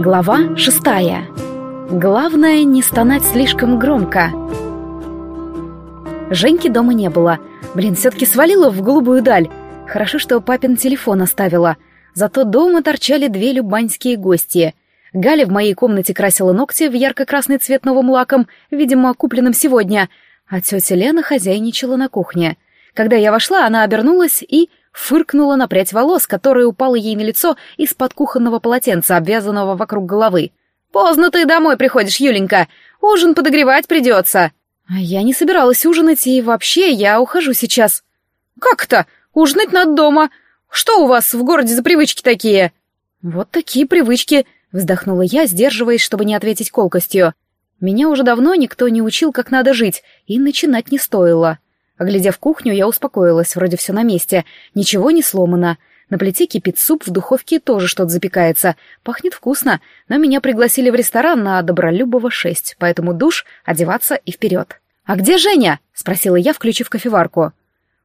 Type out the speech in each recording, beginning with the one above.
Глава шестая. Главное не стонать слишком громко. Женьки дома не было. Блин, все-таки свалила в голубую даль. Хорошо, что папин телефон оставила. Зато дома торчали две любаньские гости. Галя в моей комнате красила ногти в ярко-красный цвет новым лаком, видимо, купленным сегодня, а тетя Лена хозяйничала на кухне. Когда я вошла, она обернулась и фыркнула на прядь волос, которая упала ей на лицо из-под кухонного полотенца, обвязанного вокруг головы. «Поздно ты домой приходишь, Юленька. Ужин подогревать придется». «А я не собиралась ужинать, и вообще я ухожу сейчас». «Как то Ужинать надо дома. Что у вас в городе за привычки такие?» «Вот такие привычки», — вздохнула я, сдерживаясь, чтобы не ответить колкостью. «Меня уже давно никто не учил, как надо жить, и начинать не стоило». Оглядев кухню, я успокоилась, вроде все на месте, ничего не сломано. На плите кипит суп, в духовке тоже что-то запекается. Пахнет вкусно, но меня пригласили в ресторан на Добролюбова 6, поэтому душ, одеваться и вперед. «А где Женя?» — спросила я, включив кофеварку.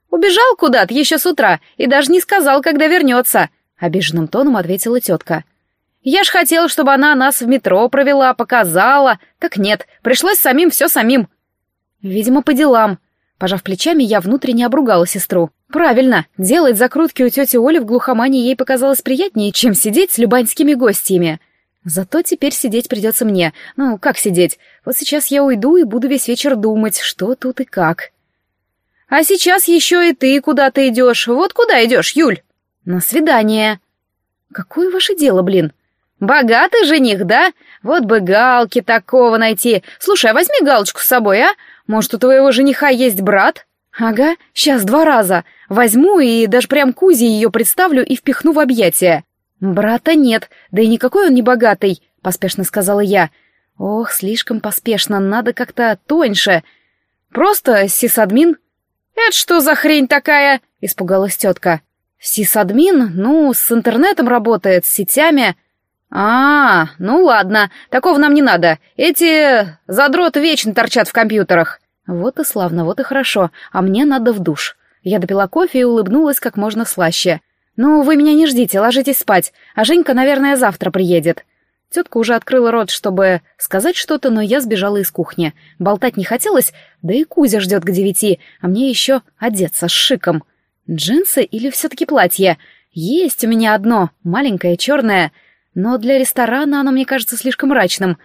«Убежал куда-то еще с утра и даже не сказал, когда вернется», — обиженным тоном ответила тетка. «Я ж хотел, чтобы она нас в метро провела, показала. Так нет, пришлось самим все самим». «Видимо, по делам», Пожав плечами, я внутренне обругала сестру. Правильно, делать закрутки у тети Оли в глухомане ей показалось приятнее, чем сидеть с любаньскими гостями. Зато теперь сидеть придется мне. Ну, как сидеть? Вот сейчас я уйду и буду весь вечер думать, что тут и как. А сейчас еще и ты куда-то идешь. Вот куда идешь, Юль? На свидание. Какое ваше дело, блин? Богатый жених, да? Вот бы галки такого найти. Слушай, а возьми галочку с собой, а? Может, у твоего жениха есть брат? Ага, сейчас два раза. Возьму и даже прям Кузе ее представлю и впихну в объятия. Брата нет, да и никакой он не богатый, поспешно сказала я. Ох, слишком поспешно, надо как-то тоньше. Просто сисадмин. Это что за хрень такая? Испугалась тетка. Сисадмин, ну, с интернетом работает, с сетями. «А, ну ладно, такого нам не надо. Эти задроты вечно торчат в компьютерах». Вот и славно, вот и хорошо, а мне надо в душ. Я допила кофе и улыбнулась как можно слаще. «Ну, вы меня не ждите, ложитесь спать, а Женька, наверное, завтра приедет». Тетка уже открыла рот, чтобы сказать что-то, но я сбежала из кухни. Болтать не хотелось, да и Кузя ждет к девяти, а мне еще одеться с шиком. Джинсы или все-таки платье? Есть у меня одно, маленькое, черное — но для ресторана оно мне кажется слишком мрачным.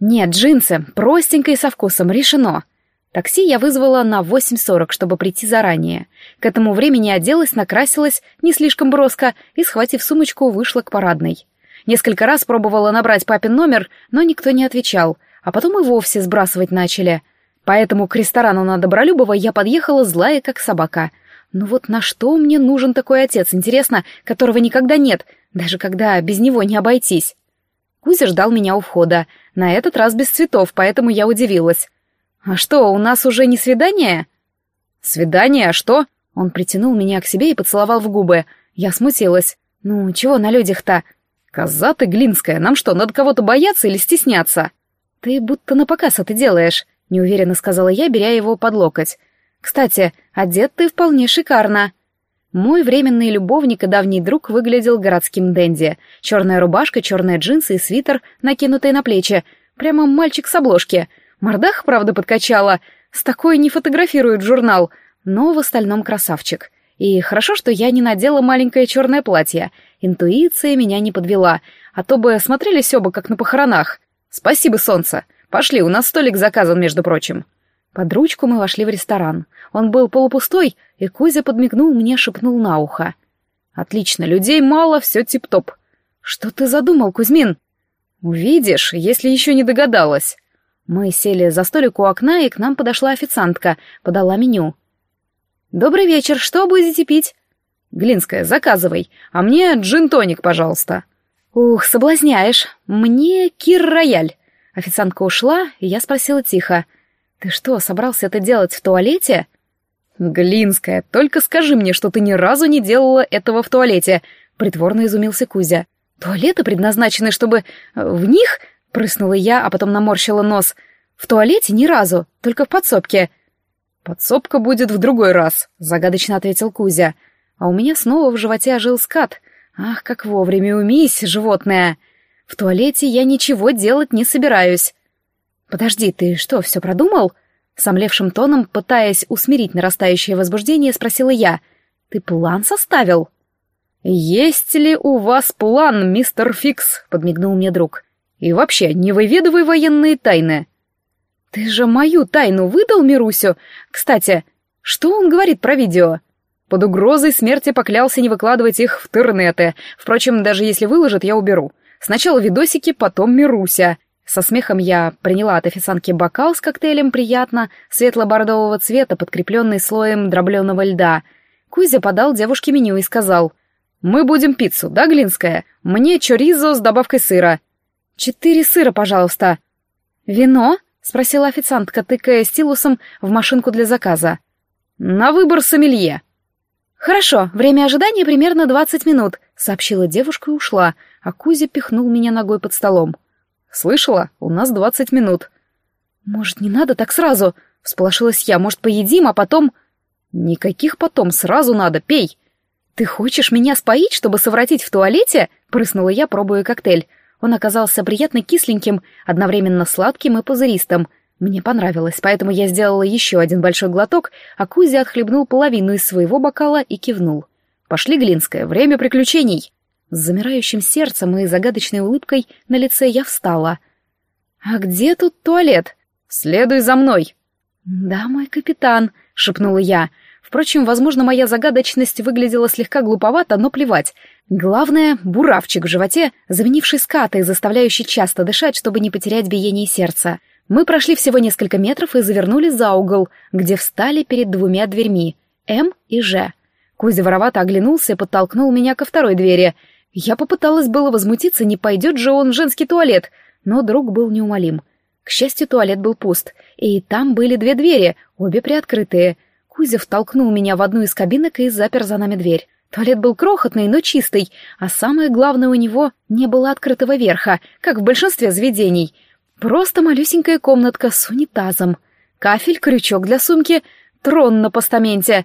Нет, джинсы, простенько и со вкусом, решено. Такси я вызвала на 8.40, чтобы прийти заранее. К этому времени оделась, накрасилась, не слишком броско, и, схватив сумочку, вышла к парадной. Несколько раз пробовала набрать папин номер, но никто не отвечал, а потом и вовсе сбрасывать начали. Поэтому к ресторану на Добролюбова я подъехала злая, как собака. Ну вот на что мне нужен такой отец, интересно, которого никогда нет, даже когда без него не обойтись. Кузя ждал меня у входа, на этот раз без цветов, поэтому я удивилась. «А что, у нас уже не свидание?» «Свидание? А что?» Он притянул меня к себе и поцеловал в губы. Я смутилась. «Ну, чего на людях-то?» «Коза ты, Глинская, нам что, надо кого-то бояться или стесняться?» «Ты будто на показ это делаешь», — неуверенно сказала я, беря его под локоть. «Кстати, одет ты вполне шикарно». Мой временный любовник и давний друг выглядел городским денди. Черная рубашка, черные джинсы и свитер, накинутые на плечи. Прямо мальчик с обложки. Мордах, правда, подкачала. С такой не фотографируют журнал. Но в остальном красавчик. И хорошо, что я не надела маленькое черное платье. Интуиция меня не подвела. А то бы смотрелись оба, как на похоронах. Спасибо, солнце. Пошли, у нас столик заказан, между прочим. Под ручку мы вошли в ресторан. Он был полупустой, и Кузя подмигнул мне, шепнул на ухо. «Отлично, людей мало, все тип-топ». «Что ты задумал, Кузьмин?» «Увидишь, если еще не догадалась». Мы сели за столик у окна, и к нам подошла официантка, подала меню. «Добрый вечер, что будете пить?» «Глинская, заказывай, а мне джин-тоник, пожалуйста». «Ух, соблазняешь. Мне кир-рояль». Официантка ушла, и я спросила тихо. «Ты что, собрался это делать в туалете?» «Глинская, только скажи мне, что ты ни разу не делала этого в туалете», — притворно изумился Кузя. «Туалеты предназначены, чтобы... В них...» — прыснула я, а потом наморщила нос. «В туалете ни разу, только в подсобке». «Подсобка будет в другой раз», — загадочно ответил Кузя. А у меня снова в животе ожил скат. «Ах, как вовремя умись, животное!» В туалете я ничего делать не собираюсь. Подожди, ты что, все продумал? Сомлевшим тоном, пытаясь усмирить нарастающее возбуждение, спросила я. Ты план составил? «Есть ли у вас план, мистер Фикс?» — подмигнул мне друг. «И вообще, не выведывай военные тайны». «Ты же мою тайну выдал Мирусю? Кстати, что он говорит про видео?» Под угрозой смерти поклялся не выкладывать их в интернеты. Впрочем, даже если выложит, я уберу. Сначала видосики, потом Мируся. Со смехом я приняла от официантки бокал с коктейлем приятно, светло-бордового цвета, подкрепленный слоем дробленого льда. Кузя подал девушке меню и сказал — «Мы будем пиццу, да, Глинская? Мне чоризо с добавкой сыра». «Четыре сыра, пожалуйста». «Вино?» — спросила официантка, тыкая стилусом в машинку для заказа. «На выбор сомелье». «Хорошо, время ожидания примерно двадцать минут», — сообщила девушка и ушла, а Кузя пихнул меня ногой под столом. «Слышала? У нас двадцать минут». «Может, не надо так сразу?» — всполошилась я. «Может, поедим, а потом...» «Никаких потом, сразу надо, пей!» «Ты хочешь меня споить, чтобы совратить в туалете?» — прыснула я, пробуя коктейль. Он оказался приятно кисленьким, одновременно сладким и пузыристым. Мне понравилось, поэтому я сделала еще один большой глоток, а Кузя отхлебнул половину из своего бокала и кивнул. «Пошли, Глинская, время приключений!» С замирающим сердцем и загадочной улыбкой на лице я встала. «А где тут туалет?» «Следуй за мной!» «Да, мой капитан», — шепнула я, — Впрочем, возможно, моя загадочность выглядела слегка глуповато, но плевать. Главное — буравчик в животе, заменивший скаты, заставляющий часто дышать, чтобы не потерять биение сердца. Мы прошли всего несколько метров и завернули за угол, где встали перед двумя дверьми — М и Ж. Кузя воровато оглянулся и подтолкнул меня ко второй двери. Я попыталась было возмутиться, не пойдет же он в женский туалет, но друг был неумолим. К счастью, туалет был пуст, и там были две двери, обе приоткрытые — Кузев толкнул меня в одну из кабинок и запер за нами дверь. Туалет был крохотный, но чистый, а самое главное у него не было открытого верха, как в большинстве заведений. Просто малюсенькая комнатка с унитазом. Кафель, крючок для сумки, трон на постаменте.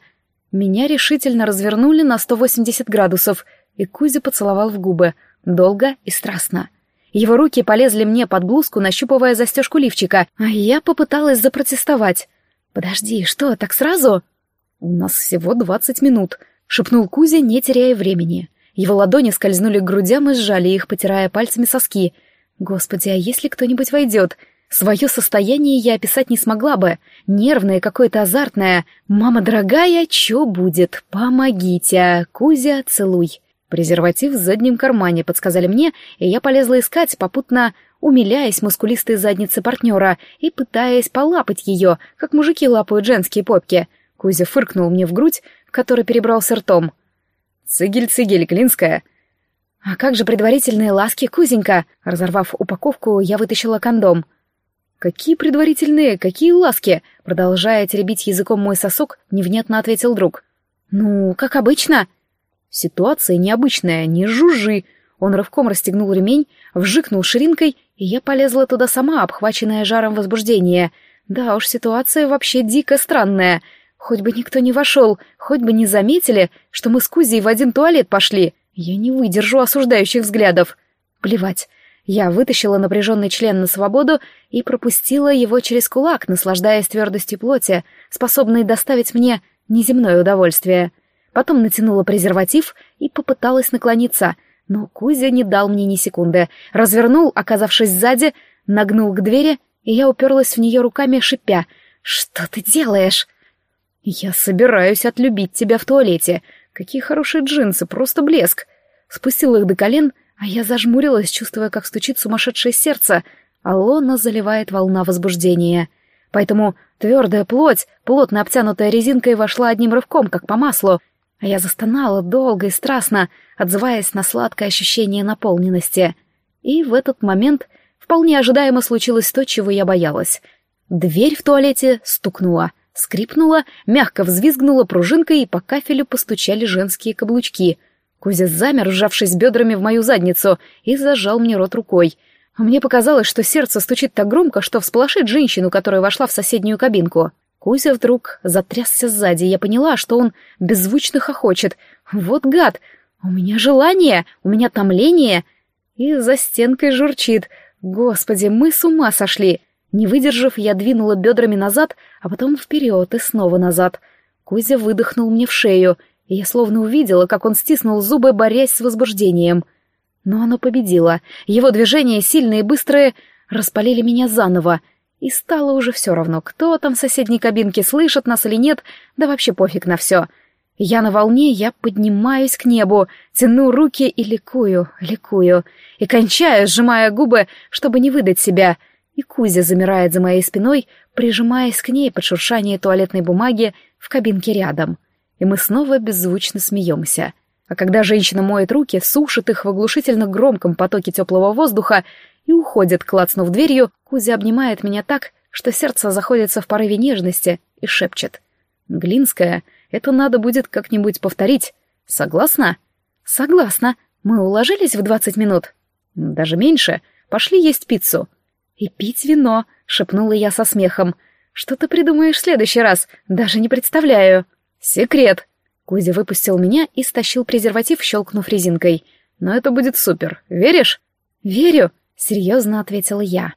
Меня решительно развернули на 180 градусов, и Кузя поцеловал в губы, долго и страстно. Его руки полезли мне под блузку, нащупывая застежку лифчика, а я попыталась запротестовать. «Подожди, что, так сразу?» «У нас всего двадцать минут», — шепнул Кузя, не теряя времени. Его ладони скользнули к грудям и сжали их, потирая пальцами соски. «Господи, а если кто-нибудь войдет?» Свое состояние я описать не смогла бы. Нервное, какое-то азартное. «Мама дорогая, чё будет? Помогите! Кузя, целуй!» Презерватив в заднем кармане, подсказали мне, и я полезла искать, попутно умиляясь мускулистой заднице партнера и пытаясь полапать ее, как мужики лапают женские попки. Кузя фыркнул мне в грудь, который перебрался ртом. «Цигель-цигель, Клинская!» «А как же предварительные ласки, Кузенька?» Разорвав упаковку, я вытащила кондом. «Какие предварительные, какие ласки?» Продолжая теребить языком мой сосок, невнятно ответил друг. «Ну, как обычно». «Ситуация необычная, не жужжи!» Он рывком расстегнул ремень, вжикнул ширинкой и я полезла туда сама, обхваченная жаром возбуждения. Да уж, ситуация вообще дико странная. Хоть бы никто не вошел, хоть бы не заметили, что мы с Кузей в один туалет пошли. Я не выдержу осуждающих взглядов. Плевать. Я вытащила напряженный член на свободу и пропустила его через кулак, наслаждаясь твердостью плоти, способной доставить мне неземное удовольствие. Потом натянула презерватив и попыталась наклониться — но Кузя не дал мне ни секунды. Развернул, оказавшись сзади, нагнул к двери, и я уперлась в нее руками, шипя. «Что ты делаешь?» «Я собираюсь отлюбить тебя в туалете. Какие хорошие джинсы, просто блеск!» Спустил их до колен, а я зажмурилась, чувствуя, как стучит сумасшедшее сердце, а лона заливает волна возбуждения. Поэтому твердая плоть, плотно обтянутая резинкой, вошла одним рывком, как по маслу, а я застонала долго и страстно, отзываясь на сладкое ощущение наполненности. И в этот момент вполне ожидаемо случилось то, чего я боялась. Дверь в туалете стукнула, скрипнула, мягко взвизгнула пружинкой, и по кафелю постучали женские каблучки. Кузя замер, сжавшись бедрами в мою задницу, и зажал мне рот рукой. А мне показалось, что сердце стучит так громко, что всполошит женщину, которая вошла в соседнюю кабинку. Кузя вдруг затрясся сзади, я поняла, что он беззвучно хохочет. «Вот гад! У меня желание, у меня томление!» И за стенкой журчит. Господи, мы с ума сошли. Не выдержав, я двинула бедрами назад, а потом вперед и снова назад. Кузя выдохнул мне в шею, и я словно увидела, как он стиснул зубы, борясь с возбуждением. Но оно победило. Его движения, сильные и быстрые, распалили меня заново. И стало уже все равно, кто там в соседней кабинке, слышит нас или нет, да вообще пофиг на все. Я на волне, я поднимаюсь к небу, тяну руки и ликую, ликую. И кончаю, сжимая губы, чтобы не выдать себя — и Кузя замирает за моей спиной, прижимаясь к ней под шуршание туалетной бумаги в кабинке рядом. И мы снова беззвучно смеемся. А когда женщина моет руки, сушит их в оглушительно громком потоке теплого воздуха и уходит, клацнув дверью, Кузя обнимает меня так, что сердце заходится в порыве нежности и шепчет. «Глинская, это надо будет как-нибудь повторить. Согласна?» «Согласна. Мы уложились в двадцать минут?» «Даже меньше. Пошли есть пиццу». «И пить вино», — шепнула я со смехом. «Что ты придумаешь в следующий раз? Даже не представляю». «Секрет!» Кузя выпустил меня и стащил презерватив, щелкнув резинкой. «Но это будет супер. Веришь?» «Верю», — серьезно ответила я.